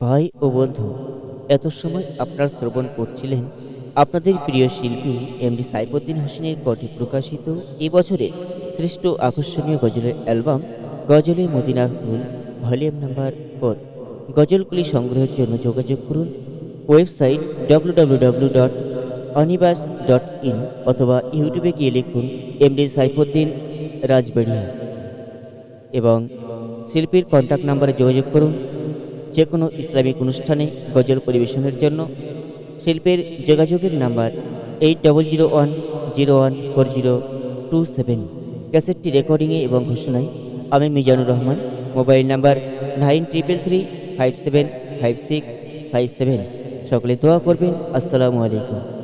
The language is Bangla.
ভাই ও বন্ধু, এত সময় আপনার শ্রবণ করছিলেন? আপনাদের প্রিয় শিল্পী এমডি সাইফুদ্দিন হোসেনের কটি প্রকাশিত এবছরের শ্রেষ্ঠ আকর্ষণীয় গজলের অ্যালবাম গজলে মদিনা ফুল ভলিউম নাম্বার ফোর। গজলগুলি সংগ্রহের জন্য যোগাযোগ করুন website W W W dot অনিবাস dot in অথবা ইউটিউবে গিয়ে লিখুন এমডি সাইফুদ্দিন রাজবাড়িয়া। এবং শিল্পীর কন্ট্যাক্ট নাম্বারে যোগাযোগ করুন যে কোনো ইসলামিক অনুষ্ঠানে গজল পরিবেশনের জন্য শিল্পের যোগাযোগের number eight double zero one zero one four zero two seven. ক্যাসেটটি রেকর্ডিংয়ে এবং ঘোষণায় আমি Mizanur Rahman. Mobile number nine triple three five seven five six five seven. সকলে দোয়া করবেন। আসসালামু আলাইকুম।